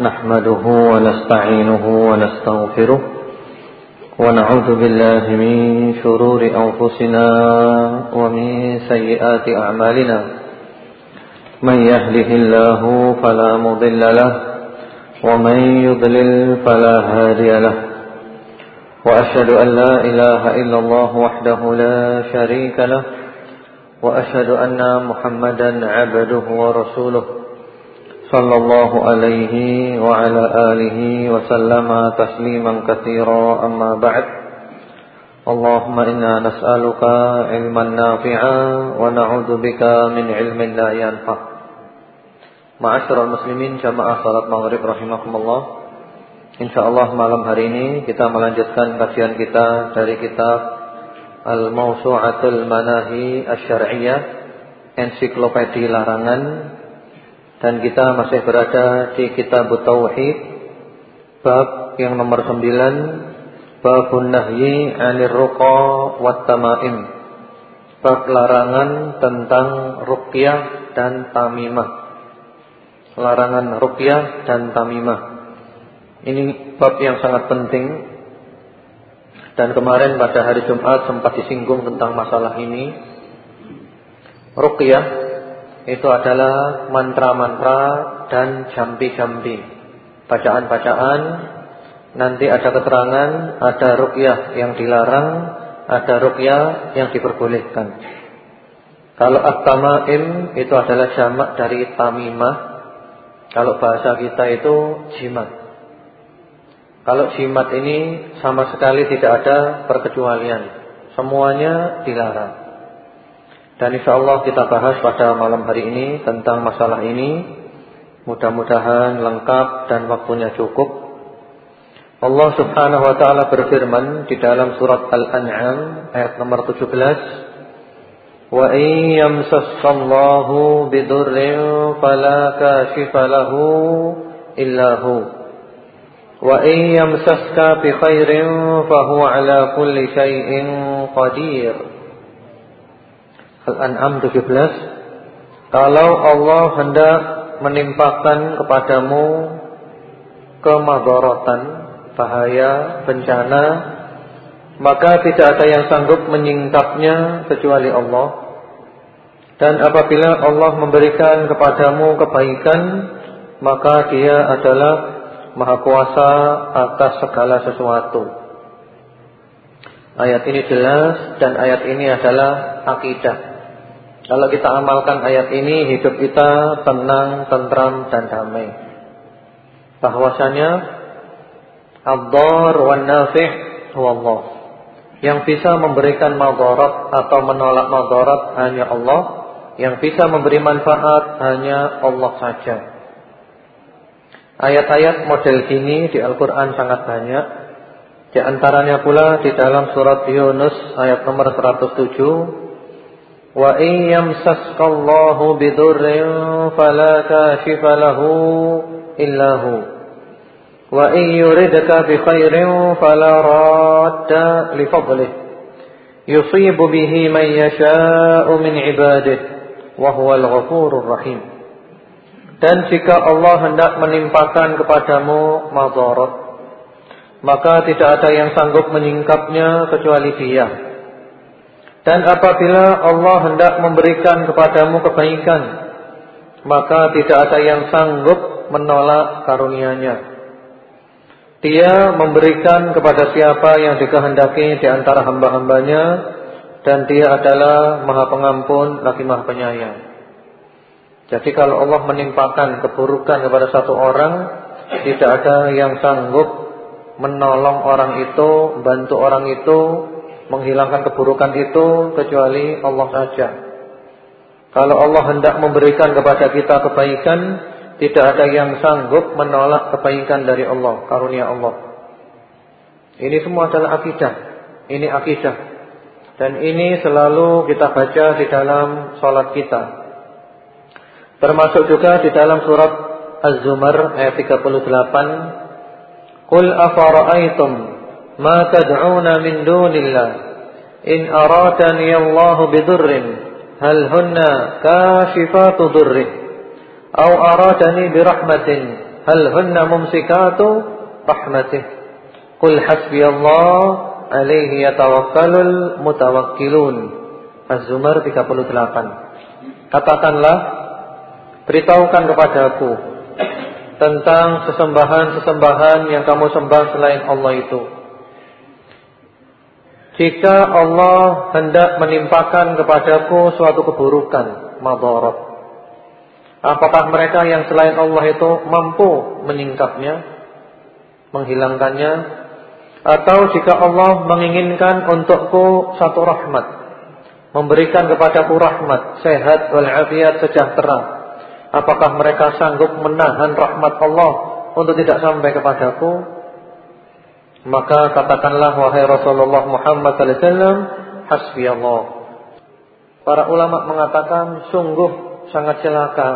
نحمده ونستعينه ونستغفره ونعوذ بالله من شرور أنفسنا ومن سيئات أعمالنا. من يهده الله فلا مضل له ومن يضلل فلا هادي له. وأشهد أن لا إله إلا الله وحده لا شريك له. وأشهد أن محمدا عبده ورسوله. صلى الله عليه وعلى آله وسلم تسليما كثيرا أما بعد اللهم إنا نسألك علما نافعا ونعوذ بك من علم لا ينفع معاشر المسلمين جماعة صلاة مغرب رحمكم الله InsyaAllah malam hari ini kita melanjutkan kajian kita dari kitab Al-Mawsu'atul Manahi Asy-Syar'iyyah Ensiklopedia Larangan dan kita masih berada di kitab Tauhid bab yang nomor 9 babun nahyi 'anil ruqa wat tamaim bab larangan tentang ruqyah dan tamimah. Larangan ruqyah dan tamimah. Ini bab yang sangat penting. Dan kemarin pada hari Jumat sempat disinggung tentang masalah ini. Ruqyah itu adalah mantra-mantra dan jampi-jampi. Bacaan-bacaan, nanti ada keterangan, ada ruqyah yang dilarang, ada ruqyah yang diperbolehkan. Kalau at-tamaim itu adalah jamak dari tamimah. Kalau bahasa kita itu jimat. Kalau jimat ini sama sekali tidak ada perkecualian. Semuanya dilarang. Dan insya Allah kita bahas pada malam hari ini tentang masalah ini. Mudah-mudahan lengkap dan waktunya cukup. Allah subhanahu wa ta'ala berfirman di dalam surat Al-An'am ayat nomor 17. Wa iyyamsassallahu bidurrin fala kashifa lahu illahu. Wa iyyamsaska bi khairin fahuwa ala kulli syai'in qadir. Al-An'am 17 Kalau Allah hendak menimpakan kepadamu kemadaratan, bahaya, bencana, maka tidak ada yang sanggup menyingkapnya kecuali Allah. Dan apabila Allah memberikan kepadamu kebaikan, maka Dia adalah Maha Kuasa atas segala sesuatu. Ayat ini jelas dan ayat ini adalah akidah. Kalau kita amalkan ayat ini hidup kita tenang, tentram dan damai. Bahwasanya ad-dar wan nafi' Allah. Yang bisa memberikan madarat atau menolak madarat hanya Allah, yang bisa memberi manfaat hanya Allah saja. Ayat-ayat model ini di Al-Qur'an sangat banyak. Di antaranya pula di dalam surat Yunus ayat nomor 107 وإن يمسسك الله بضر فلا كاشف له إلا هو وإن يردك بخير فلا راد لفضله يصيب به من يشاء من عباده وهو الغفور الرحيم Dan jika Allah hendak menimpakan kepadamu madarat maka tidak ada yang sanggup menyingkapnya kecuali Dia dan apabila Allah hendak memberikan kepadamu kebaikan, maka tidak ada yang sanggup menolak karunia-Nya. Dia memberikan kepada siapa yang dikehendaki di antara hamba-hambanya dan dia adalah Maha Pengampun lagi Maha Penyayang. Jadi kalau Allah menimpakan keburukan kepada satu orang, tidak ada yang sanggup menolong orang itu, bantu orang itu menghilangkan keburukan itu kecuali Allah saja. Kalau Allah hendak memberikan kepada kita kebaikan, tidak ada yang sanggup menolak kebaikan dari Allah, karunia Allah. Ini semua adalah akidah. Ini akidah. Dan ini selalu kita baca di dalam sholat kita. Termasuk juga di dalam surat Az-Zumar ayat 38. Qul afara'aitum ما تدعون من دون الله إن أراتني الله بضر هل هن كاشفات ضره أو أراتني برحمة hal hunna mumsikatu rahmatih. Qul hasbiyallah alaihi yatawakkalul mutawakkilun. Az-Zumar 38. Katakanlah beritahukan kepadaku tentang sesembahan-sesembahan yang kamu sembah selain Allah itu. jika Allah hendak menimpakan kepadaku suatu keburukan, madarat. Apakah mereka yang selain Allah itu mampu menyingkapnya, menghilangkannya? Atau jika Allah menginginkan untukku satu rahmat, memberikan kepadaku rahmat, sehat walafiat sejahtera, apakah mereka sanggup menahan rahmat Allah untuk tidak sampai kepadaku? Maka katakanlah wahai Rasulullah Muhammad sallallahu alaihi wasallam, hasbiyallah. Para ulama mengatakan sungguh sangat celaka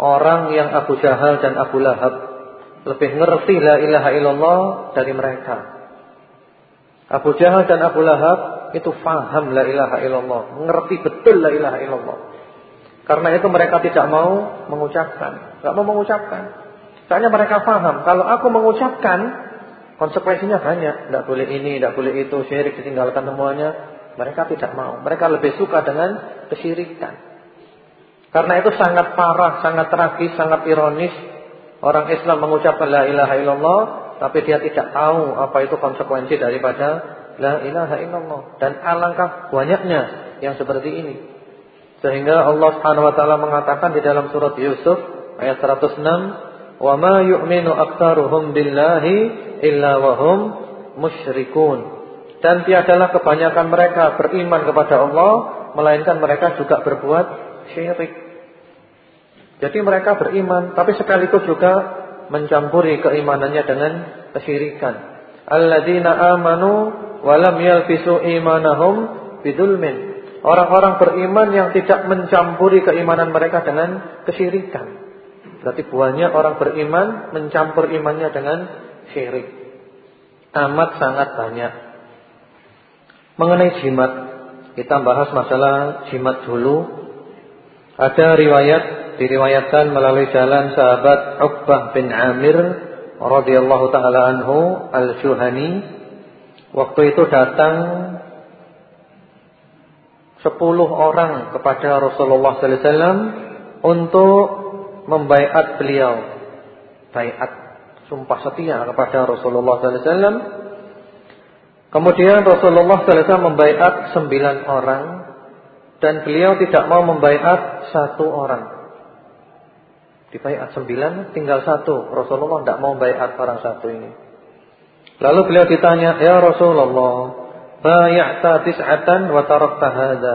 orang yang Abu Jahal dan Abu Lahab lebih ngerti la ilaha illallah dari mereka. Abu Jahal dan Abu Lahab itu faham la ilaha illallah, mengerti betul la ilaha illallah. Karena itu mereka tidak mau mengucapkan, tidak mau mengucapkan. Soalnya mereka faham kalau aku mengucapkan Konsekuensinya banyak. Tidak boleh ini, tidak boleh itu. Syirik ditinggalkan semuanya. Mereka tidak mau. Mereka lebih suka dengan kesyirikan. Karena itu sangat parah, sangat tragis, sangat ironis. Orang Islam mengucapkan la ilaha illallah. Tapi dia tidak tahu apa itu konsekuensi daripada la ilaha illallah. Dan alangkah banyaknya yang seperti ini. Sehingga Allah Subhanahu wa taala mengatakan di dalam surat Yusuf ayat 106 Wa ma yu'minu aktsaruhum billahi illa wa hum musyrikun. Dan tiadalah kebanyakan mereka beriman kepada Allah melainkan mereka juga berbuat syirik. Jadi mereka beriman tapi sekaligus juga mencampuri keimanannya dengan kesyirikan. Alladzina amanu wa lam yalbisu imanahum bidulmin. Orang-orang beriman yang tidak mencampuri keimanan mereka dengan kesyirikan. Berarti banyak orang beriman mencampur imannya dengan syirik. Amat sangat banyak. Mengenai jimat, kita bahas masalah jimat dulu. Ada riwayat diriwayatkan melalui jalan sahabat Uqbah bin Amir radhiyallahu taala anhu al-Juhani. Waktu itu datang sepuluh orang kepada Rasulullah sallallahu alaihi wasallam untuk membaiat beliau. Baiat sumpah setia kepada Rasulullah sallallahu alaihi wasallam. Kemudian Rasulullah sallallahu alaihi wasallam membaiat sembilan orang dan beliau tidak mau membaiat satu orang. Dibaiat sembilan, tinggal satu. Rasulullah tidak mau membaiat orang satu ini. Lalu beliau ditanya, Ya Rasulullah, bayata tis'atan wa tarakta hadha.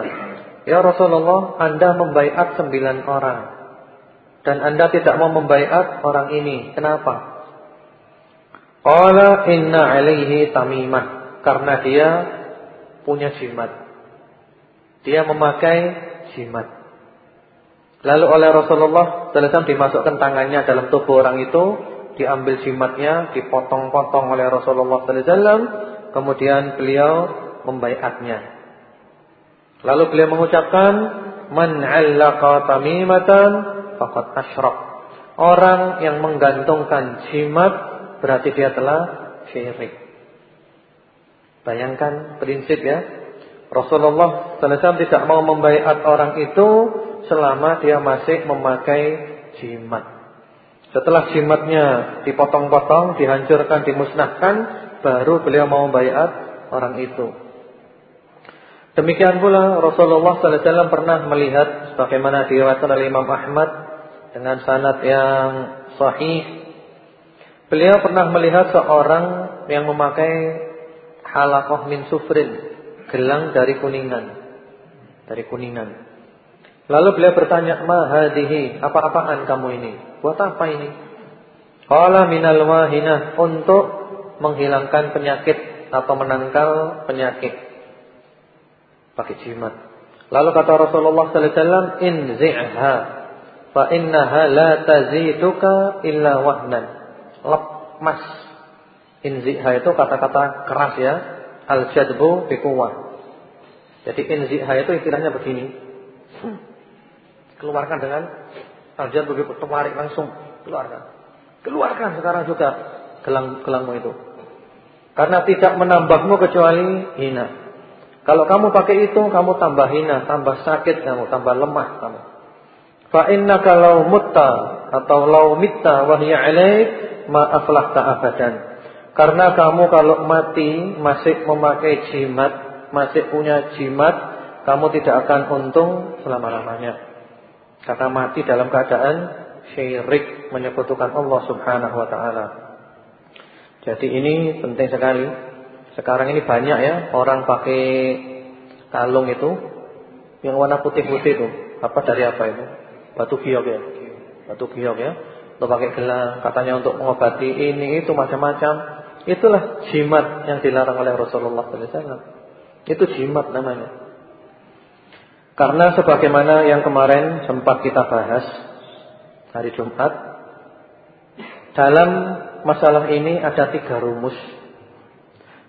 Ya Rasulullah, Anda membaiat sembilan orang. Dan anda tidak mau membaiat orang ini. Kenapa? Qala inna alaihi tamimah. Karena dia punya jimat. Dia memakai jimat. Lalu oleh Rasulullah SAW dimasukkan tangannya dalam tubuh orang itu. Diambil jimatnya, dipotong-potong oleh Rasulullah SAW. Kemudian beliau membaiatnya. Lalu beliau mengucapkan, Man 'allaqa tamimatan faqad asyrak. Orang yang menggantungkan jimat berarti dia telah syirik. Bayangkan prinsip ya. Rasulullah SAW tidak mau membaiat orang itu selama dia masih memakai jimat. Setelah jimatnya dipotong-potong, dihancurkan, dimusnahkan, baru beliau mau membaiat orang itu. Demikian pula Rasulullah SAW pernah melihat sebagaimana diriwayatkan oleh Imam Ahmad dengan sanad yang sahih. Beliau pernah melihat seorang yang memakai halakoh min sufrin, gelang dari kuningan. Dari kuningan. Lalu beliau bertanya, "Ma hadihi? Apa-apaan kamu ini? Buat apa ini?" Qala minal wahinah untuk menghilangkan penyakit atau menangkal penyakit pakai jimat. Lalu kata Rasulullah sallallahu alaihi wasallam, "Inzi'ha fa innaha la taziduka illa wahnan." Lepas. Inzi'ha itu kata-kata keras ya. Al-jadbu bi Jadi inzi'ha itu istilahnya begini. Keluarkan dengan al-jadbu bi tarik langsung keluarkan. Keluarkan sekarang juga gelang-gelangmu itu. Karena tidak menambahmu kecuali hina. Kalau kamu pakai itu, kamu tambah hina, tambah sakit kamu, tambah lemah kamu. Fa innaka law mutta atau law mitta wa hiya alaik ma aflahta abadan. Karena kamu kalau mati masih memakai jimat, masih punya jimat, kamu tidak akan untung selama-lamanya. Karena mati dalam keadaan syirik menyekutukan Allah Subhanahu wa taala. Jadi ini penting sekali. Sekarang ini banyak ya orang pakai kalung itu yang warna putih-putih itu. Apa dari apa itu? Batu giok ya. Batu giok ya. Atau pakai gelang katanya untuk mengobati ini itu macam-macam. Itulah jimat yang dilarang oleh Rasulullah sallallahu. Itu jimat namanya. Karena sebagaimana yang kemarin sempat kita bahas hari Jumat, dalam masalah ini ada tiga rumus.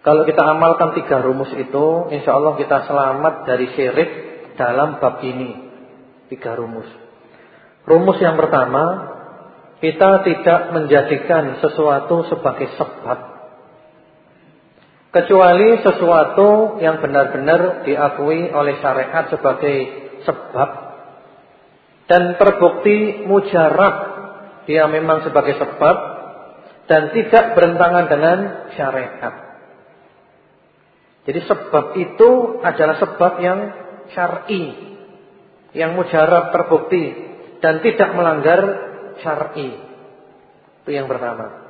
Kalau kita amalkan tiga rumus itu, insya Allah kita selamat dari syirik dalam bab ini. Tiga rumus. Rumus yang pertama, kita tidak menjadikan sesuatu sebagai sebab. Kecuali sesuatu yang benar-benar diakui oleh syariat sebagai sebab. Dan terbukti mujarab dia memang sebagai sebab dan tidak berentangan dengan syariat. Jadi sebab itu adalah sebab yang syar'i, yang mujarab terbukti dan tidak melanggar syar'i. Itu yang pertama.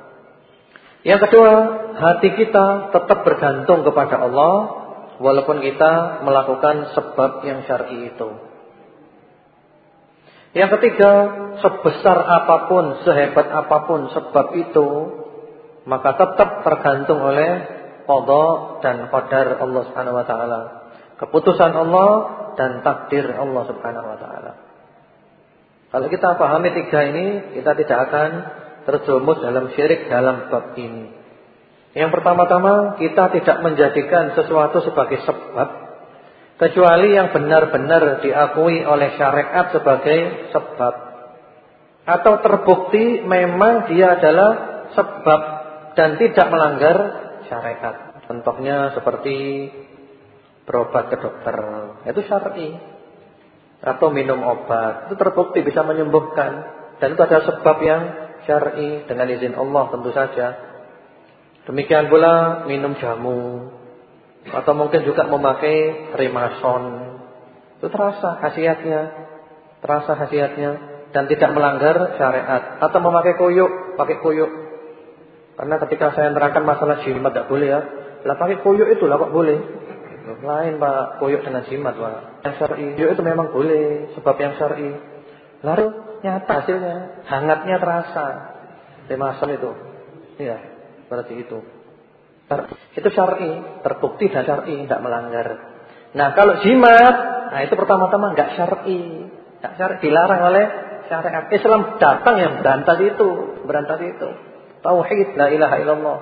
Yang kedua, hati kita tetap bergantung kepada Allah walaupun kita melakukan sebab yang syar'i itu. Yang ketiga, sebesar apa pun, sehebat apa pun sebab itu, maka tetap tergantung oleh qada dan qadar Allah Subhanahu wa taala. Keputusan Allah dan takdir Allah Subhanahu wa taala. Kalau kita pahami tiga ini, kita tidak akan terjerumus dalam syirik dalam bab ini. Yang pertama-tama kita tidak menjadikan sesuatu sebagai sebab kecuali yang benar-benar diakui oleh syariat sebagai sebab atau terbukti memang dia adalah sebab dan tidak melanggar syariat. Contohnya seperti berobat ke dokter, itu syar'i. Atau minum obat, itu terbukti bisa menyembuhkan dan itu adalah sebab yang syar'i dengan izin Allah tentu saja. Demikian pula minum jamu atau mungkin juga memakai remason. Itu terasa khasiatnya, terasa khasiatnya dan tidak melanggar syariat atau memakai kuyuk, pakai kuyuk. Karena ketika saya terangkan masalah jimat tidak boleh ya. Lah pakai kuyuk itu lah kok boleh. Lain Pak, kuyuk dengan jimat Pak. Yang syar'i, kuyuk itu memang boleh sebab yang syar'i. Lalu nyata hasilnya, hangatnya terasa. Remason itu. Iya, berarti itu. Itu syar'i, terbukti dan syar'i, tidak melanggar. Nah, kalau jimat, nah itu pertama-tama enggak syar'i. Enggak syar'i dilarang oleh syariat. Islam datang yang berantas itu, berantas itu. Tauhid la ilaha illallah,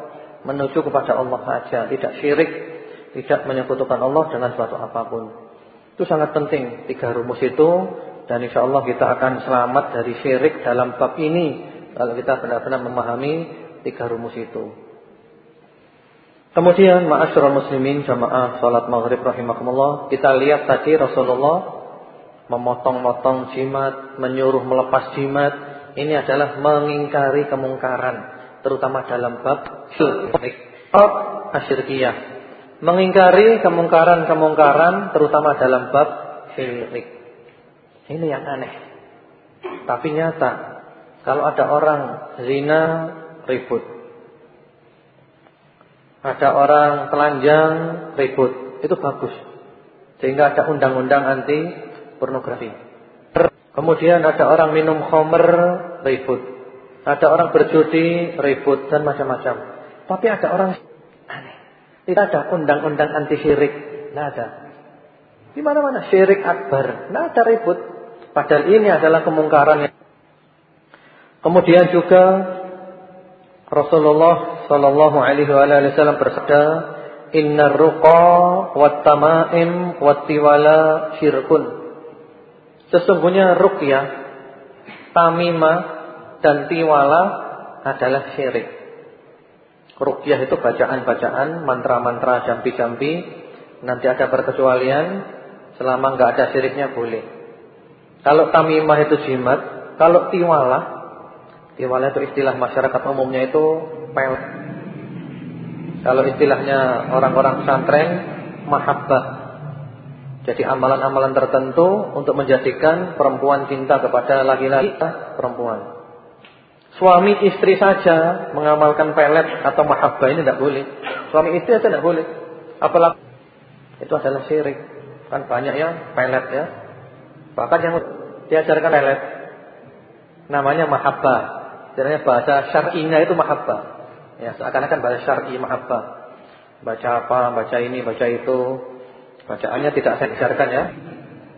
menuju kepada Allah saja, tidak syirik, tidak menyekutukan Allah dengan suatu apa pun. Itu sangat penting tiga rumus itu dan insya Allah kita akan selamat dari syirik dalam bab ini kalau kita benar-benar memahami tiga rumus itu. Kemudian ma'asyiral muslimin jamaah salat maghrib rahimakumullah, kita lihat tadi Rasulullah memotong-motong jimat, menyuruh melepas jimat, ini adalah mengingkari kemungkaran, terutama dalam bab syirik. Bab asyirkiyah. Mengingkari kemungkaran-kemungkaran terutama dalam bab syirik. Ini yang aneh. Tapi nyata. Kalau ada orang zina ribut. Ada orang telanjang ribut. Itu bagus. Sehingga ada undang-undang anti pornografi. Kemudian ada orang minum khamr ribut. Ada orang berjudi ribut dan macam-macam. Tapi ada orang. Tidak ada undang-undang anti syirik. Tidak ada. Di mana-mana syirik akbar. Tidak ada ribut. Padahal ini adalah kemungkaran Kemudian juga Rasulullah sallallahu alaihi wasallam bersabda, "Innar ruqa wat tamaim wat tiwala syirkun." Sesungguhnya ruqyah, tamimah dan tiwala adalah syirik. Rukyah itu bacaan-bacaan, mantra-mantra, jampi-jampi. Nanti ada perkecualian, selama nggak ada syiriknya boleh. Kalau tamimah itu jimat, kalau tiwalah, tiwalah itu istilah masyarakat umumnya itu pel. Kalau istilahnya orang-orang pesantren, mahabbah. Jadi amalan-amalan tertentu untuk menjadikan perempuan cinta kepada laki-laki perempuan. Suami istri saja mengamalkan pelet atau mahabbah ini tidak boleh. Suami istri saja tidak boleh. Apalagi itu adalah syirik. Kan banyak yang pelet ya. Bahkan yang diajarkan pelet namanya mahabbah. Sebenarnya bahasa syar'inya itu mahabbah. Ya, seakan-akan bahasa syar'i mahabbah. Baca apa, baca ini, baca itu. Bacaannya tidak saya ajarkan ya.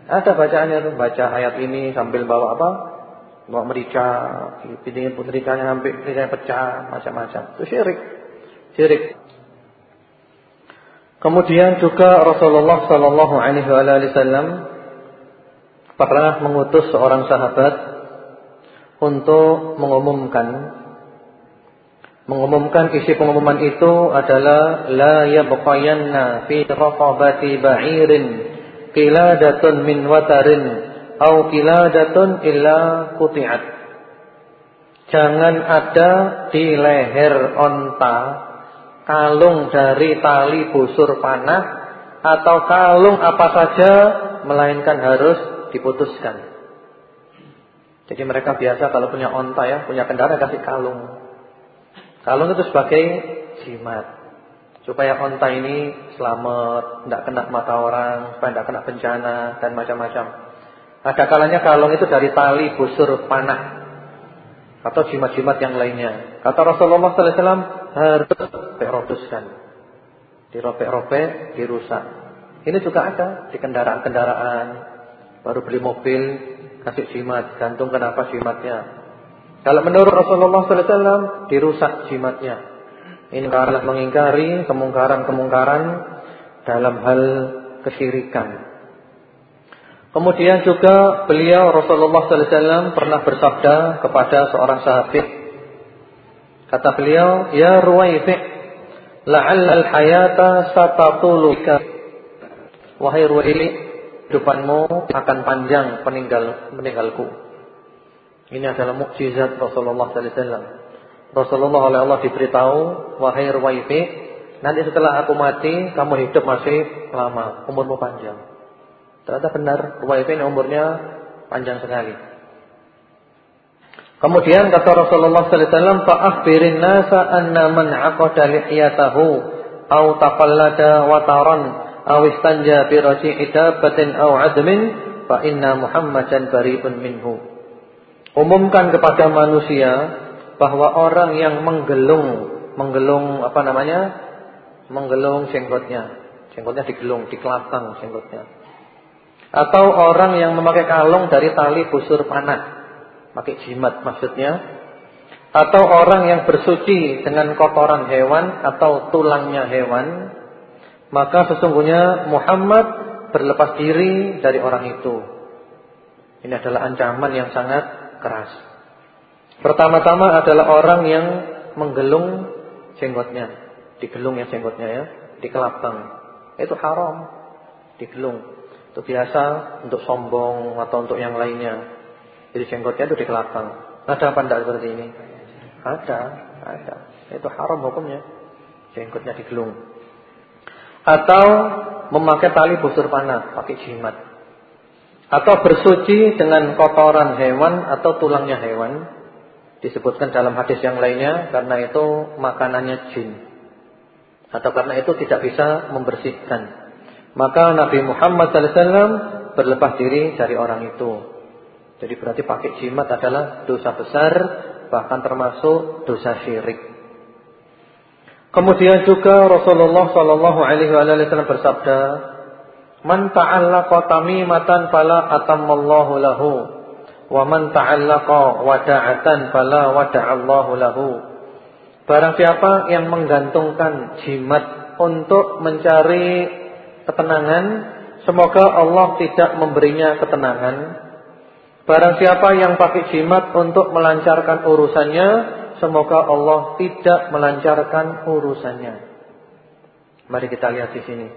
Ada bacaannya tuh, baca ayat ini sambil bawa apa? Bawa merica, piringin putrikanya sampai mericanya pecah, macam-macam. Itu syirik. Syirik. Kemudian juga Rasulullah sallallahu alaihi wasallam pernah mengutus seorang sahabat untuk mengumumkan mengumumkan isi pengumuman itu adalah la yabqayanna fi raqabati ba'irin qiladatun min watarin au qiladatun illa quti'at jangan ada di leher onta kalung dari tali busur panah atau kalung apa saja melainkan harus diputuskan jadi mereka biasa kalau punya onta ya punya kendaraan kasih kalung Kalung itu sebagai jimat. Supaya onta ini selamat, tidak kena mata orang, supaya tidak kena bencana dan macam-macam. Ada kalanya kalung itu dari tali busur panah atau jimat-jimat yang lainnya. Kata Rasulullah SAW harus dirobuskan, dirobek-robek, dirusak. Ini juga ada di kendaraan-kendaraan. Baru beli mobil, kasih jimat, gantung kenapa jimatnya. Kalau menurut Rasulullah SAW dirusak jimatnya. Ini karena mengingkari kemungkaran-kemungkaran dalam hal kesyirikan. Kemudian juga beliau Rasulullah SAW pernah bersabda kepada seorang sahabat. Kata beliau, Ya Ruwaifi' la'al al-hayata satatuluka. Wahai Ruwaifi' hidupanmu akan panjang peninggal meninggalku. Ini adalah mukjizat Rasulullah wasallam. Rasulullah oleh Allah diberitahu, wahai Ruwaifi, nanti setelah aku mati, kamu hidup masih lama, umurmu panjang. Ternyata benar, Ruwaifi ini umurnya panjang sekali. Kemudian kata Rasulullah sallallahu alaihi wasallam, "Fa'akhbirin nasa anna man 'aqada lihiyatahu aw taqallada wataran aw istanja bi raji'i dabbatin aw 'admin fa Muhammadan minhu." Umumkan kepada manusia bahwa orang yang menggelung, menggelung apa namanya? Menggelung jenggotnya. Jenggotnya digelung, dikelapang jenggotnya. Atau orang yang memakai kalung dari tali busur panah. Pakai jimat maksudnya. Atau orang yang bersuci dengan kotoran hewan atau tulangnya hewan. Maka sesungguhnya Muhammad berlepas diri dari orang itu. Ini adalah ancaman yang sangat keras. Pertama-tama adalah orang yang menggelung jenggotnya, digelung ya jenggotnya ya, dikelabang. Itu haram, digelung. Itu biasa untuk sombong atau untuk yang lainnya. Jadi jenggotnya itu dikelabang. Ada apa enggak seperti ini? Ada, ada. Itu haram hukumnya. Jenggotnya digelung. Atau memakai tali busur panah, pakai jimat atau bersuci dengan kotoran hewan atau tulangnya hewan disebutkan dalam hadis yang lainnya karena itu makanannya jin atau karena itu tidak bisa membersihkan maka Nabi Muhammad SAW berlepas diri dari orang itu jadi berarti pakai jimat adalah dosa besar bahkan termasuk dosa syirik kemudian juga Rasulullah SAW bersabda Man ta'allaqa tamimatan fala atammallahu lahu wa man ta'allaqa wada'atan fala wada'allahu lahu. Barang siapa yang menggantungkan jimat untuk mencari ketenangan, semoga Allah tidak memberinya ketenangan. Barang siapa yang pakai jimat untuk melancarkan urusannya, semoga Allah tidak melancarkan urusannya. Mari kita lihat di sini.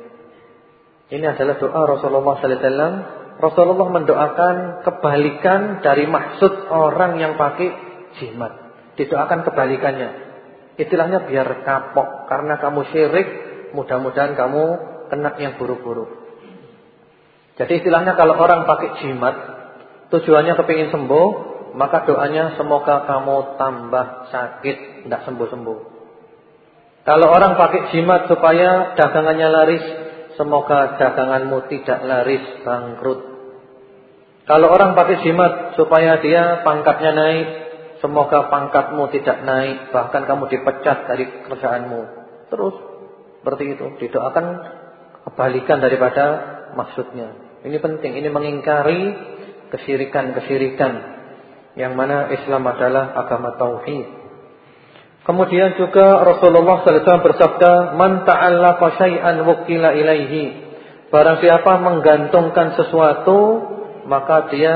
Ini adalah doa Rasulullah wasallam. Rasulullah mendoakan kebalikan dari maksud orang yang pakai jimat. Didoakan kebalikannya. Istilahnya biar kapok karena kamu syirik, mudah-mudahan kamu kena yang buruk-buruk. Jadi istilahnya kalau orang pakai jimat, tujuannya kepingin sembuh, maka doanya semoga kamu tambah sakit, tidak sembuh-sembuh. Kalau orang pakai jimat supaya dagangannya laris, semoga daganganmu tidak laris, bangkrut. Kalau orang pakai jimat supaya dia pangkatnya naik, semoga pangkatmu tidak naik, bahkan kamu dipecat dari kerjaanmu. Terus seperti itu, didoakan kebalikan daripada maksudnya. Ini penting, ini mengingkari kesyirikan-kesyirikan yang mana Islam adalah agama tauhid. Kemudian juga Rasulullah SAW bersabda, "Man ta'allaqa syai'an wukila ilaihi." Barang siapa menggantungkan sesuatu, maka dia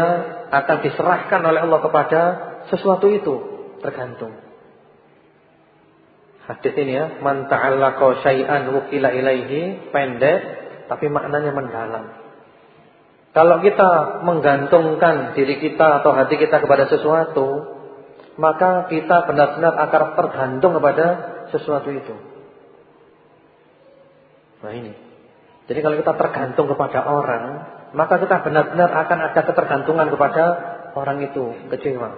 akan diserahkan oleh Allah kepada sesuatu itu, tergantung. Hadis ini ya, "Man ta'allaqa syai'an wukila ilaihi," pendek tapi maknanya mendalam. Kalau kita menggantungkan diri kita atau hati kita kepada sesuatu, maka kita benar-benar akan tergantung kepada sesuatu itu. Nah ini. Jadi kalau kita tergantung kepada orang, maka kita benar-benar akan ada ketergantungan kepada orang itu, kecewa.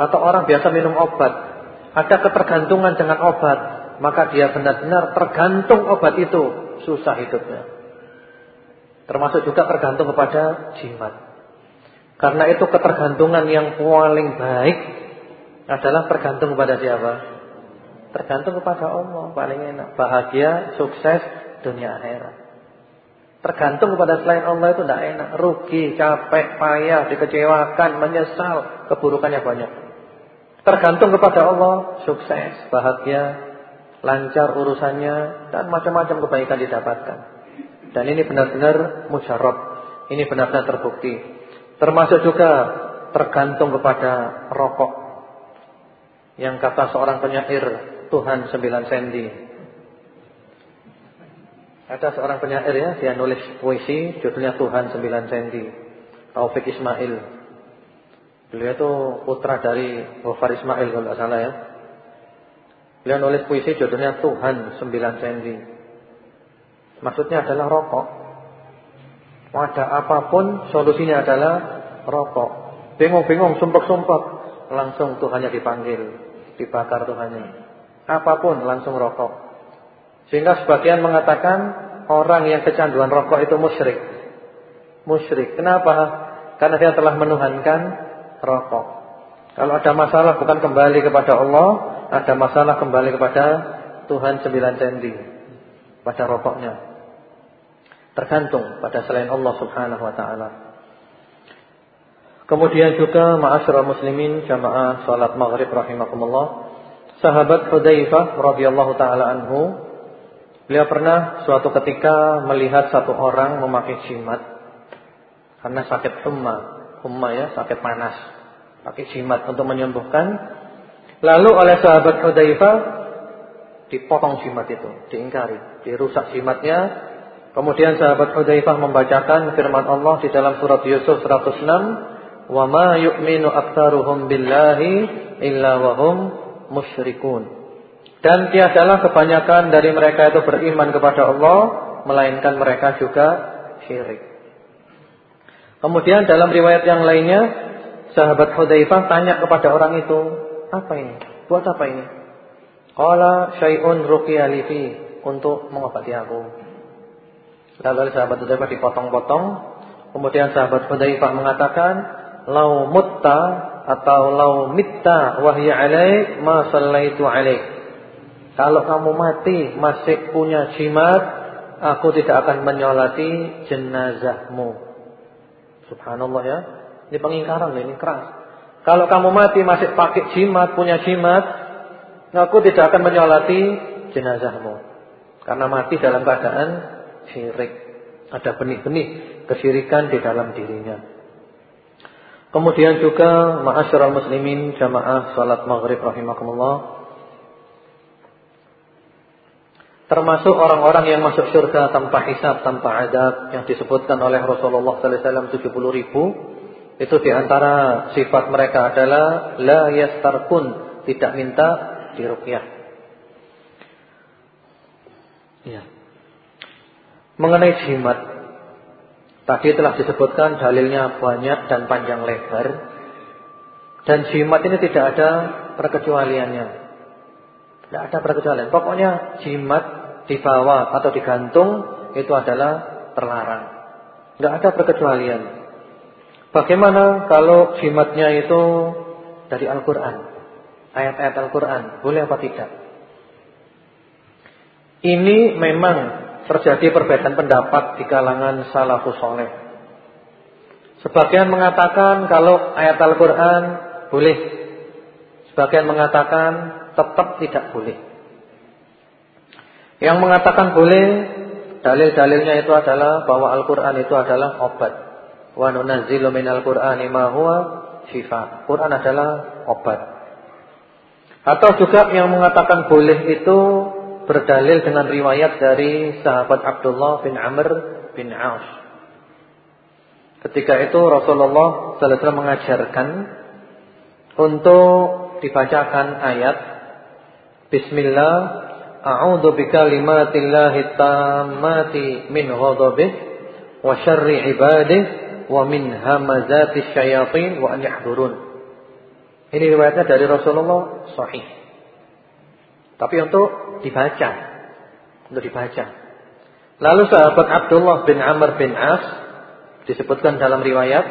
Atau orang biasa minum obat, ada ketergantungan dengan obat, maka dia benar-benar tergantung obat itu, susah hidupnya. Termasuk juga tergantung kepada jimat. Karena itu ketergantungan yang paling baik adalah tergantung kepada siapa? Tergantung kepada Allah, paling enak. Bahagia, sukses, dunia akhirat. Tergantung kepada selain Allah itu tidak enak. Rugi, capek, payah, dikecewakan, menyesal. Keburukannya banyak. Tergantung kepada Allah, sukses, bahagia, lancar urusannya, dan macam-macam kebaikan didapatkan. Dan ini benar-benar mujarab. Ini benar-benar terbukti. Termasuk juga tergantung kepada rokok. Yang kata seorang penyair Tuhan sembilan sendi. Ada seorang penyair ya, dia nulis puisi judulnya Tuhan sembilan sendi. Taufik Ismail. Beliau itu putra dari Gofar Ismail kalau tidak salah ya. Beliau nulis puisi judulnya Tuhan sembilan sendi. Maksudnya adalah rokok. Wadah apa pun solusinya adalah rokok. Bingung-bingung, sumpek-sumpek, langsung Tuhannya dipanggil, dibakar Tuhannya. Apa pun langsung rokok. Sehingga sebagian mengatakan orang yang kecanduan rokok itu musyrik. Musyrik. Kenapa? Karena dia telah menuhankan rokok. Kalau ada masalah bukan kembali kepada Allah, ada masalah kembali kepada Tuhan sembilan cendi pada rokoknya. Tergantung pada selain Allah Subhanahu wa taala. Kemudian juga ma'asyiral muslimin jamaah salat maghrib rahimakumullah. Sahabat Hudzaifah radhiyallahu taala anhu beliau pernah suatu ketika melihat satu orang memakai jimat karena sakit humma, humma ya, sakit panas. Pakai jimat untuk menyembuhkan. Lalu oleh sahabat Hudzaifah dipotong jimat itu, diingkari, dirusak jimatnya Kemudian sahabat Hudzaifah membacakan firman Allah di dalam surat Yusuf 106, "Wa ma yu'minu aktsaruhum billahi illa wa hum musyrikun." Dan tiadalah kebanyakan dari mereka itu beriman kepada Allah melainkan mereka juga syirik. Kemudian dalam riwayat yang lainnya sahabat Hudzaifah tanya kepada orang itu, "Apa ini? Buat apa ini?" Qala syai'un ruqya untuk mengobati aku. Lalu sahabat Hudzaifah dipotong-potong. Kemudian sahabat Hudzaifah mengatakan, "Lau mutta atau lau mitta wahya alaik ma sallaitu alaik." Kalau kamu mati masih punya jimat, aku tidak akan menyolati jenazahmu. Subhanallah ya. Ini pengingkaran ini keras. Kalau kamu mati masih pakai jimat, punya jimat, aku tidak akan menyolati jenazahmu. Karena mati dalam keadaan syirik. Ada benih-benih kesyirikan di dalam dirinya. Kemudian juga ma'asyiral muslimin jamaah salat maghrib rahimakumullah. Termasuk orang-orang yang masuk surga tanpa hisab, tanpa adab yang disebutkan oleh Rasulullah sallallahu alaihi wasallam 70 ribu. Itu di antara sifat mereka adalah la yastarkun, tidak minta diruqyah. Ya. Mengenai jimat Tadi telah disebutkan dalilnya banyak dan panjang lebar. Dan jimat ini tidak ada perkecualiannya. Tidak ada perkecualian. Pokoknya jimat dibawa atau digantung itu adalah terlarang. Tidak ada perkecualian. Bagaimana kalau jimatnya itu dari Al-Quran? Ayat-ayat Al-Quran. Boleh apa tidak? Ini memang terjadi perbedaan pendapat di kalangan salafus soleh. Sebagian mengatakan kalau ayat Al-Quran boleh. Sebagian mengatakan tetap tidak boleh. Yang mengatakan boleh, dalil-dalilnya itu adalah bahwa Al-Quran itu adalah obat. Wa nunazzilu minal Qur'ani ma huwa. Quran adalah obat. Atau juga yang mengatakan boleh itu berdalil dengan riwayat dari sahabat Abdullah bin Amr bin Aus. Ketika itu Rasulullah sallallahu alaihi mengajarkan untuk dibacakan ayat Bismillah A'udzu bikalimatillahi tammati min ghadabih wa syarri ibadih wa min hamazati syayatin wa an. Ini riwayatnya dari Rasulullah sahih. Tapi untuk dibaca. Untuk dibaca. Lalu sahabat Abdullah bin Amr bin As disebutkan dalam riwayat,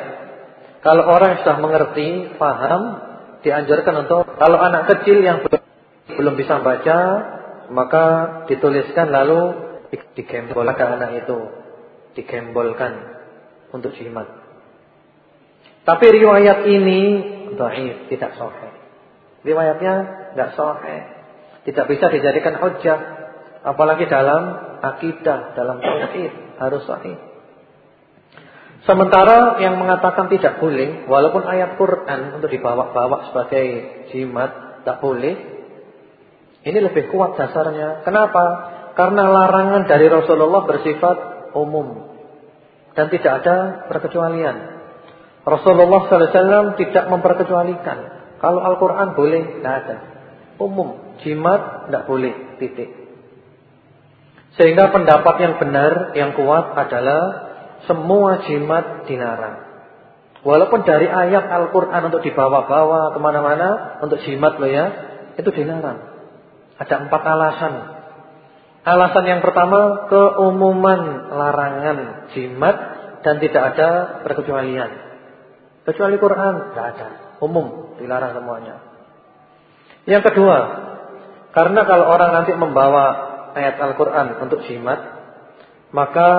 kalau orang sudah mengerti, paham, dianjurkan untuk kalau anak kecil yang belum bisa baca, maka dituliskan lalu digembolkan anak itu, digembolkan untuk jimat. Tapi riwayat ini dhaif, tidak sahih. Riwayatnya tidak sahih. Tidak bisa dijadikan hujah. Apalagi dalam akidah, dalam tauhid harus sahih. Sementara yang mengatakan tidak boleh, walaupun ayat Quran untuk dibawa-bawa sebagai jimat tak boleh, ini lebih kuat dasarnya. Kenapa? Karena larangan dari Rasulullah bersifat umum dan tidak ada perkecualian. Rasulullah SAW tidak memperkecualikan. Kalau Al-Quran boleh, tidak ada. Umum. Jimat tidak boleh, titik. Sehingga pendapat yang benar, yang kuat adalah semua jimat dilarang. Walaupun dari ayat Al-Quran untuk dibawa-bawa ke mana-mana, untuk jimat loh ya, itu dilarang. Ada empat alasan. Alasan yang pertama, keumuman larangan jimat dan tidak ada perkecualian. Kecuali Quran, tidak ada. Umum, dilarang semuanya. Yang kedua, karena kalau orang nanti membawa ayat Al-Quran untuk jimat, maka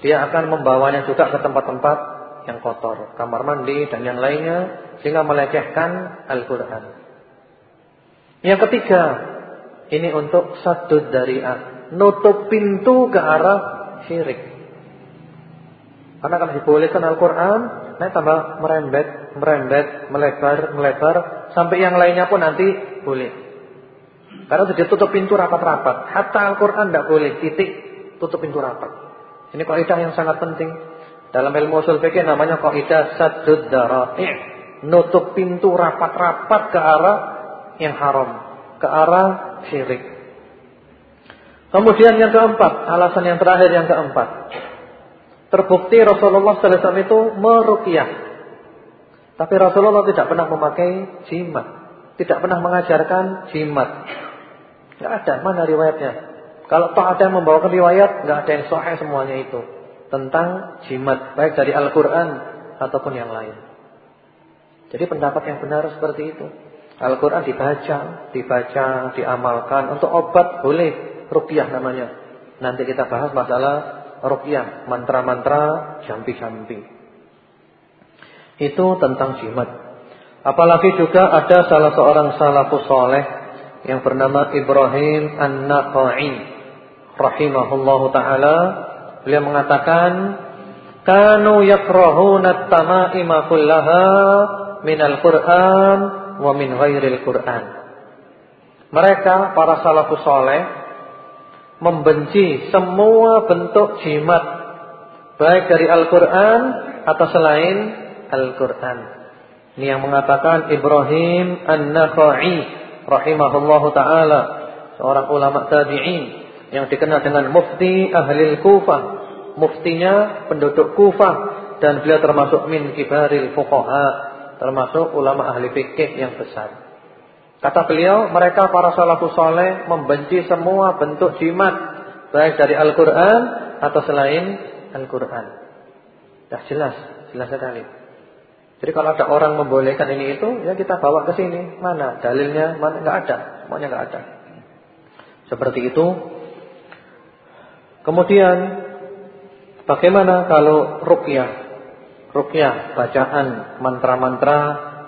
dia akan membawanya juga ke tempat-tempat yang kotor, kamar mandi dan yang lainnya, sehingga melecehkan Al-Quran. Yang ketiga, ini untuk satu dari nutup pintu ke arah syirik. Karena kalau dibolehkan Al-Quran, nah tambah merembet, merembet, melebar, melebar, sampai yang lainnya pun nanti boleh. Karena sudah tutup pintu rapat-rapat. Hatta Al-Quran tidak boleh. Titik. Tutup pintu rapat. Ini kaidah yang sangat penting. Dalam ilmu usul fikih namanya kaidah sadud dara'i'. Nutup pintu rapat-rapat ke arah yang haram. Ke arah syirik. Kemudian yang keempat. Alasan yang terakhir yang keempat. Terbukti Rasulullah SAW itu meruqyah. Tapi Rasulullah tidak pernah memakai jimat. Tidak pernah mengajarkan jimat. Tidak ada, mana riwayatnya? Kalau tak ada yang membawakan riwayat, nggak ada yang sahih semuanya itu tentang jimat, baik dari Al-Qur'an ataupun yang lain. Jadi pendapat yang benar seperti itu. Al-Qur'an dibaca, dibaca, diamalkan untuk obat boleh, ruqyah namanya. Nanti kita bahas masalah ruqyah, mantra-mantra, jampi-jampi. Itu tentang jimat. Apalagi juga ada salah seorang salafus soleh yang bernama Ibrahim An-Naqai rahimahullahu taala beliau mengatakan kanu yakrahuna at-tama'ima kullaha minal Qur'an wa min ghairil Qur'an. Mereka para salafus saleh membenci semua bentuk jimat baik dari Al-Qur'an atau selain Al-Qur'an. Ini yang mengatakan Ibrahim An-Nakhai rahimahullahu taala, seorang ulama tabi'in yang dikenal dengan mufti ahli Kufah. Muftinya penduduk Kufah dan beliau termasuk min kibaril fuqaha, termasuk ulama ahli fikih yang besar. Kata beliau, mereka para salafus saleh membenci semua bentuk jimat baik dari Al-Qur'an atau selain Al-Qur'an. Dah jelas, jelas sekali. Jadi kalau ada orang membolehkan ini itu, ya kita bawa ke sini. Mana dalilnya? Mana enggak ada. Semuanya enggak ada. Seperti itu. Kemudian bagaimana kalau ruqyah? Ruqyah, bacaan mantra-mantra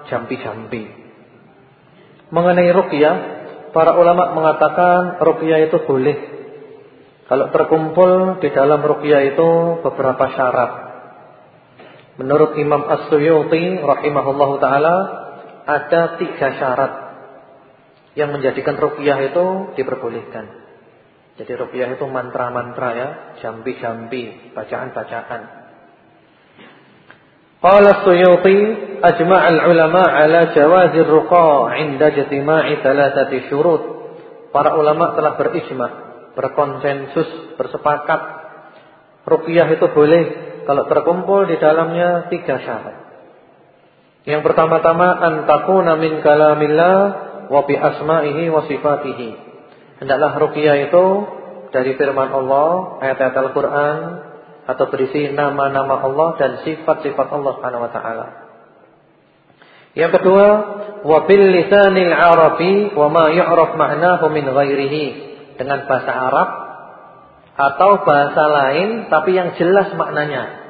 jampi-jampi. Mengenai ruqyah, para ulama mengatakan ruqyah itu boleh. Kalau terkumpul di dalam ruqyah itu beberapa syarat. Menurut Imam As-Suyuti rahimahullahu taala ada tiga syarat yang menjadikan ruqyah itu diperbolehkan. Jadi ruqyah itu mantra-mantra ya, jambi-jambi, bacaan-bacaan. Qala Suyuti ajma'al ulama ala jawazir ruqa 'inda jatima'i thalathati syurut. Para ulama telah berijma, berkonsensus, bersepakat ruqyah itu boleh kalau terkumpul di dalamnya tiga syarat. Yang pertama-tama antakuna min kalamillah wa bi asma'ihi wa sifatihi. Hendaklah ruqyah itu dari firman Allah, ayat-ayat Al-Qur'an atau berisi nama-nama Allah dan sifat-sifat Allah Subhanahu wa taala. Yang kedua, wa bil lisanil arabi wa ma yu'raf ma'nahu min ghairihi dengan bahasa Arab atau bahasa lain tapi yang jelas maknanya.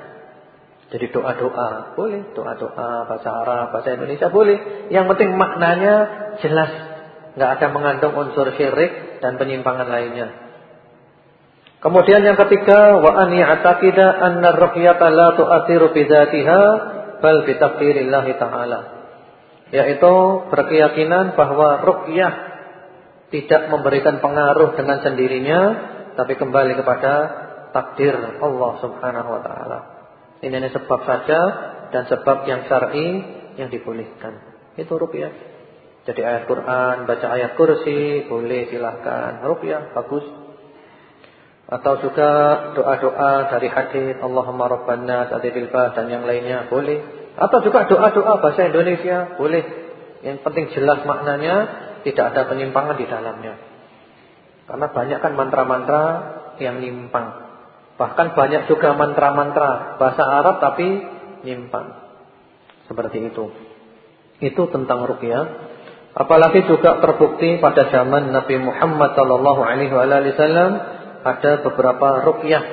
Jadi doa-doa boleh, doa-doa bahasa Arab, bahasa Indonesia boleh. Yang penting maknanya jelas, enggak ada mengandung unsur syirik dan penyimpangan lainnya. Kemudian yang ketiga wa an ya'taqida anna ar-ruqyata la tu'athiru bi dzatiha bal bi taqdirillah taala. Yaitu berkeyakinan bahwa ruqyah tidak memberikan pengaruh dengan sendirinya tapi kembali kepada takdir Allah Subhanahu wa taala. Ini hanya sebab saja dan sebab yang syar'i yang dibolehkan. Itu ruqyah. Jadi ayat Quran, baca ayat kursi, boleh silahkan. Ruqyah bagus. Atau juga doa-doa dari hadis Allahumma rabban nas bil dan yang lainnya boleh. Atau juga doa-doa bahasa Indonesia boleh. Yang penting jelas maknanya, tidak ada penyimpangan di dalamnya. Karena banyak kan mantra-mantra yang nyimpang. Bahkan banyak juga mantra-mantra bahasa Arab tapi nyimpang. Seperti itu. Itu tentang ruqyah. Apalagi juga terbukti pada zaman Nabi Muhammad sallallahu alaihi wasallam ada beberapa ruqyah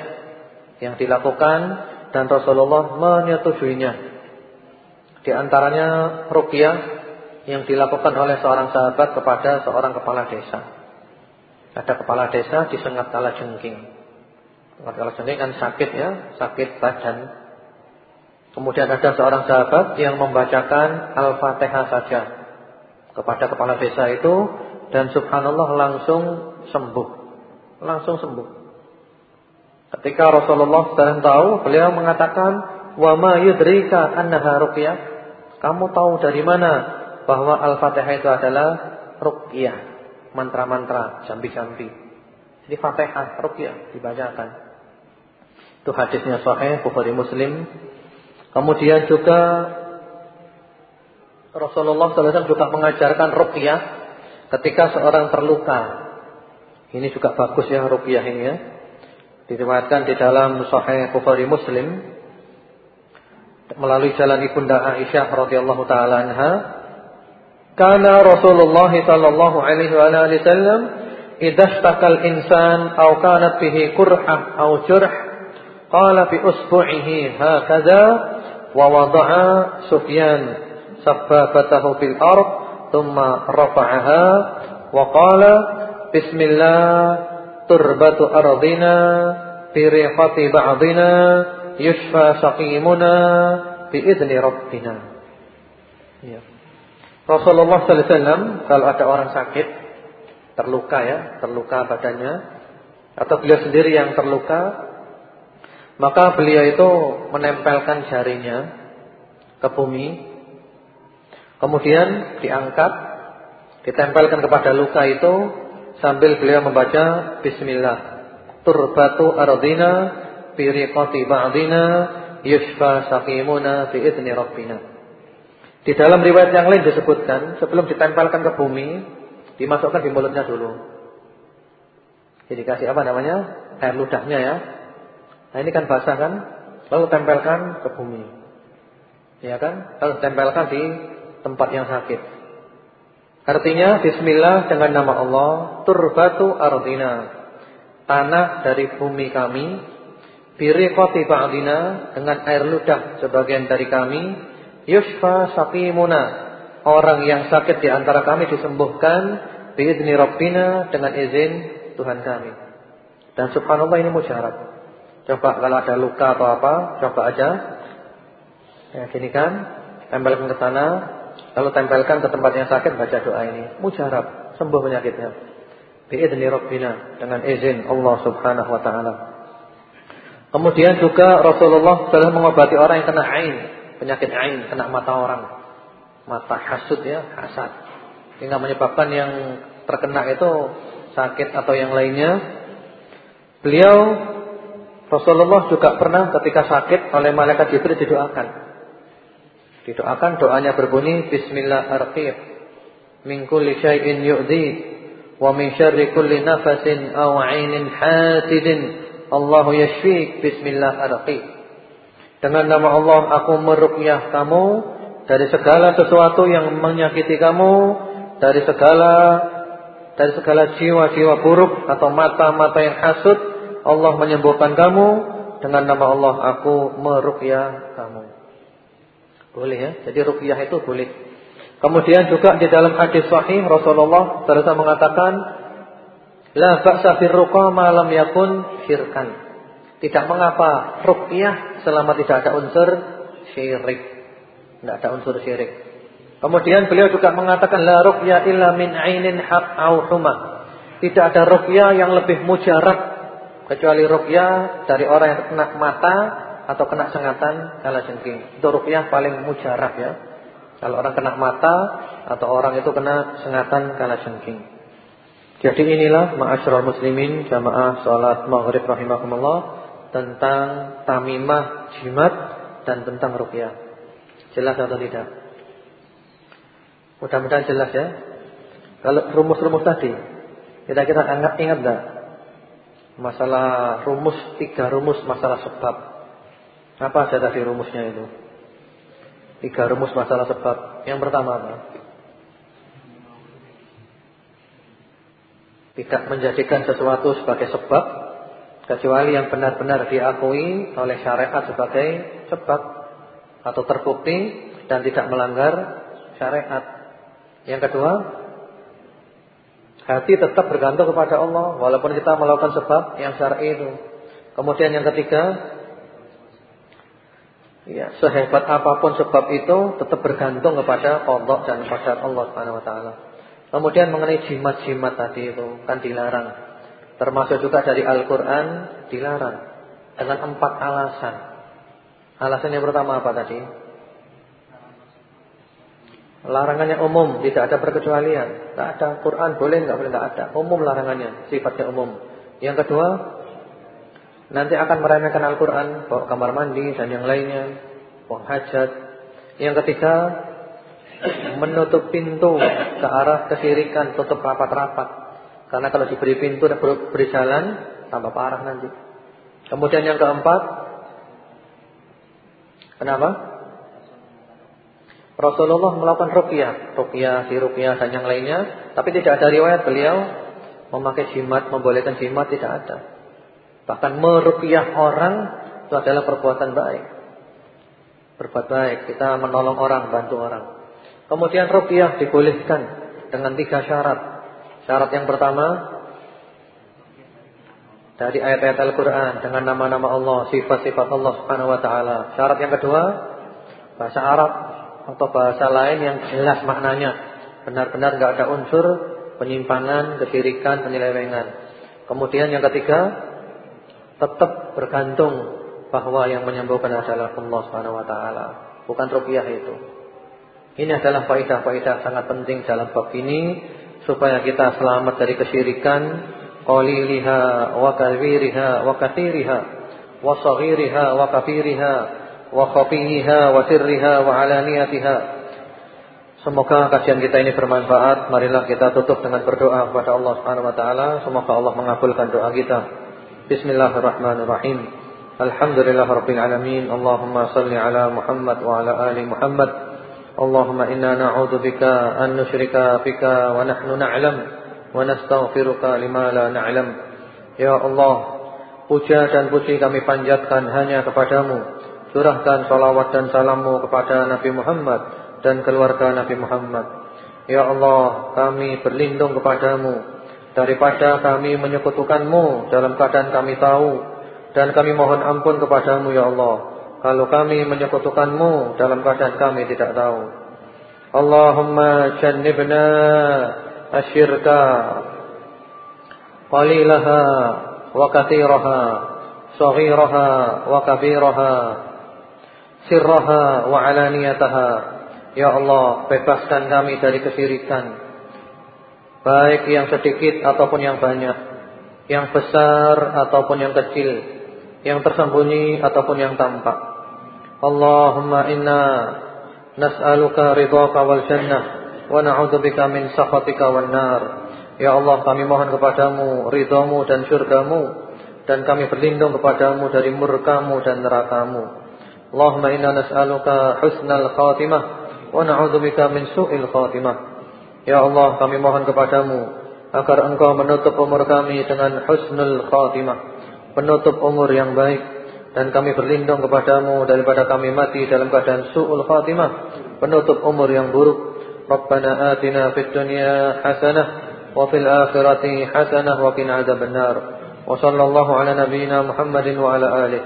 yang dilakukan dan Rasulullah menyetujuinya. Di antaranya ruqyah yang dilakukan oleh seorang sahabat kepada seorang kepala desa. Ada kepala desa disengat kala jengking. Kala jengking kan sakit ya, sakit badan. Kemudian ada seorang sahabat yang membacakan Al-Fatihah saja kepada kepala desa itu dan subhanallah langsung sembuh langsung sembuh. Ketika Rasulullah SAW tahu, beliau mengatakan, "Wa ma yudrika annaha ruqyah?" Kamu tahu dari mana bahwa Al-Fatihah itu adalah ruqyah, mantra-mantra, jambi-jambi. Jadi Fatihah ruqyah dibacakan. Itu hadisnya sahih Bukhari Muslim. Kemudian juga Rasulullah SAW juga mengajarkan ruqyah ketika seorang terluka ini juga bagus ya rupiah ini ya. Diriwayatkan di dalam Sahih Bukhari Muslim melalui jalan Ibunda Aisyah radhiyallahu taala anha, kana Rasulullah sallallahu alaihi wa alihi wasallam idza istakal insan aw kanat bihi qurhah aw jurh qala bi usbu'ihi hakadha wa wada'a Sufyan sabbabatahu fil ard thumma rafa'aha wa qala Bismillah turbatu ardina Birihati ba'dina yushfa saqimuna biidni rabbina. Ya. Rasulullah sallallahu alaihi wasallam kalau ada orang sakit, terluka ya, terluka badannya atau beliau sendiri yang terluka, maka beliau itu menempelkan jarinya ke bumi. Kemudian diangkat, ditempelkan kepada luka itu sambil beliau membaca bismillah. Turbatu ardina biriqati ba'dina yushfa saqimuna fi idni rabbina. Di dalam riwayat yang lain disebutkan sebelum ditempelkan ke bumi dimasukkan di mulutnya dulu. Jadi kasih apa namanya? Air ludahnya ya. Nah ini kan basah kan? Lalu tempelkan ke bumi. Ya kan? Lalu tempelkan di tempat yang sakit. Artinya bismillah dengan nama Allah, turbatu ardina tanah dari bumi kami, biriqati ba'dina dengan air ludah sebagian dari kami, yushfa saqimuna, orang yang sakit di antara kami disembuhkan biizni rabbina dengan izin Tuhan kami. Dan subhanallah ini mujarab. Coba kalau ada luka atau apa, coba aja. Ya, gini kan, tempelkan ke sana, lalu tempelkan ke tempat yang sakit baca doa ini. Mujarab, sembuh penyakitnya biidzni rabbina dengan izin Allah Subhanahu wa taala. Kemudian juga Rasulullah telah mengobati orang yang kena ain, penyakit ain, kena mata orang. Mata hasud ya, hasad. Sehingga menyebabkan yang terkena itu sakit atau yang lainnya. Beliau Rasulullah juga pernah ketika sakit oleh malaikat Jibril didoakan. Didoakan doanya berbunyi Bismillah arqib Min kulli syai'in yu'di wa min syarri kulli nafasin Awa'inin hasidin. Allahu Bismillah arqib Dengan nama Allah aku merukyah kamu dari segala sesuatu yang menyakiti kamu, dari segala dari segala jiwa-jiwa buruk atau mata-mata yang hasud, Allah menyembuhkan kamu dengan nama Allah aku merukyah kamu. Boleh ya. Jadi ruqyah itu boleh. Kemudian juga di dalam hadis sahih Rasulullah SAW mengatakan La ba'sa firruqa ma lam yakun syirkan. Tidak mengapa ruqyah selama tidak ada unsur syirik. Tidak ada unsur syirik. Kemudian beliau juga mengatakan la ruqyah illa min ainin haq au huma. Tidak ada ruqyah yang lebih mujarab kecuali ruqyah dari orang yang kena mata atau kena sengatan kala jengking. Itu ruqyah paling mujarab ya. Kalau orang kena mata atau orang itu kena sengatan karena jengking. Jadi inilah ma'asyiral muslimin jamaah salat maghrib rahimakumullah tentang tamimah jimat dan tentang ruqyah. Jelas atau tidak? Mudah-mudahan jelas ya. Kalau rumus-rumus tadi kita kira ingat ingat enggak? Masalah rumus tiga rumus masalah sebab. Apa saja tadi rumusnya itu? Tiga rumus masalah sebab. Yang pertama apa? Tidak menjadikan sesuatu sebagai sebab kecuali yang benar-benar diakui oleh syariat sebagai sebab atau terbukti dan tidak melanggar syariat. Yang kedua, hati tetap bergantung kepada Allah walaupun kita melakukan sebab yang syar'i itu. Kemudian yang ketiga, Ya, sehebat apa pun sebab itu tetap bergantung kepada Allah dan kepada Allah Subhanahu wa taala. Kemudian mengenai jimat-jimat tadi itu kan dilarang. Termasuk juga dari Al-Qur'an dilarang dengan empat alasan. Alasan yang pertama apa tadi? Larangannya umum, tidak ada perkecualian. Tidak ada Quran boleh enggak boleh enggak ada. Umum larangannya, sifatnya umum. Yang kedua, nanti akan meremehkan Al-Quran, bawa kamar mandi dan yang lainnya, buang hajat. Yang ketiga, menutup pintu ke arah kesirikan, tutup rapat-rapat. Karena kalau diberi pintu dan beri jalan, tambah parah nanti. Kemudian yang keempat, kenapa? Rasulullah melakukan ruqyah, ruqyah, si ruqyah dan yang lainnya, tapi tidak ada riwayat beliau memakai jimat, membolehkan jimat tidak ada. Bahkan merupiah orang itu adalah perbuatan baik. Berbuat baik, kita menolong orang, bantu orang. Kemudian rupiah dibolehkan dengan tiga syarat. Syarat yang pertama, dari ayat-ayat Al-Qur'an dengan nama-nama Allah, sifat-sifat Allah Subhanahu wa taala. Syarat yang kedua, bahasa Arab atau bahasa lain yang jelas maknanya. Benar-benar enggak ada unsur penyimpangan, kesyirikan, penyelewengan. Kemudian yang ketiga, tetap bergantung bahwa yang menyembuhkan adalah Allah Subhanahu wa taala, bukan rupiah itu. Ini adalah faidah-faidah sangat penting dalam bab ini supaya kita selamat dari kesyirikan qaliliha wa kalbiriha wa kathiriha wa saghiriha wa kabiriha wa khafiha wa sirriha wa alaniyatiha. Semoga kajian kita ini bermanfaat. Marilah kita tutup dengan berdoa kepada Allah Subhanahu wa taala. Semoga Allah mengabulkan doa kita. Bismillahirrahmanirrahim. Alhamdulillahirabbil alamin. Allahumma salli ala Muhammad wa ala ali Muhammad. Allahumma inna na'udzubika an nusyrika bika wa nahnu na'lam wa nastaghfiruka lima la na'lam. Ya Allah, puja dan puji kami panjatkan hanya kepadamu. Curahkan salawat dan salammu kepada Nabi Muhammad dan keluarga Nabi Muhammad. Ya Allah, kami berlindung kepadamu Daripada kami menyekutukanmu Dalam keadaan kami tahu Dan kami mohon ampun kepadamu Ya Allah kalau kami menyekutukanmu dalam keadaan kami tidak tahu. Allahumma jannibna asyirka qalilaha wa kathiraha saghiraha wa kabiraha sirraha wa alaniyataha. Ya Allah, bebaskan kami dari kesyirikan. Baik yang sedikit ataupun yang banyak, yang besar ataupun yang kecil, yang tersembunyi ataupun yang tampak. Allahumma inna nas'aluka ridhaka wal jannah wa na'udzubika min sakhatika wan nar. Ya Allah, kami mohon kepadamu ridhamu dan surgamu dan kami berlindung kepadamu dari murkamu dan nerakamu. Allahumma inna nas'aluka husnal khatimah wa na'udzubika min su'il khatimah. Ya Allah, kami mohon kepadamu agar Engkau menutup umur kami dengan husnul khatimah, penutup umur yang baik. Dan kami berlindung kepadamu daripada kami mati dalam keadaan su'ul khatimah penutup umur yang buruk. Rabbana atina fid dunya hasanah wa fil akhirati hasanah wa qina adzabannar. Wa sallallahu ala nabiyyina Muhammadin wa ala alihi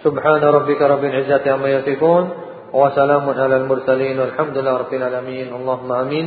subhana rabbika rabbil izzati amma yasifun wa salamun alal mursalin. Walhamdulillahi rabbil alamin. Allahumma amin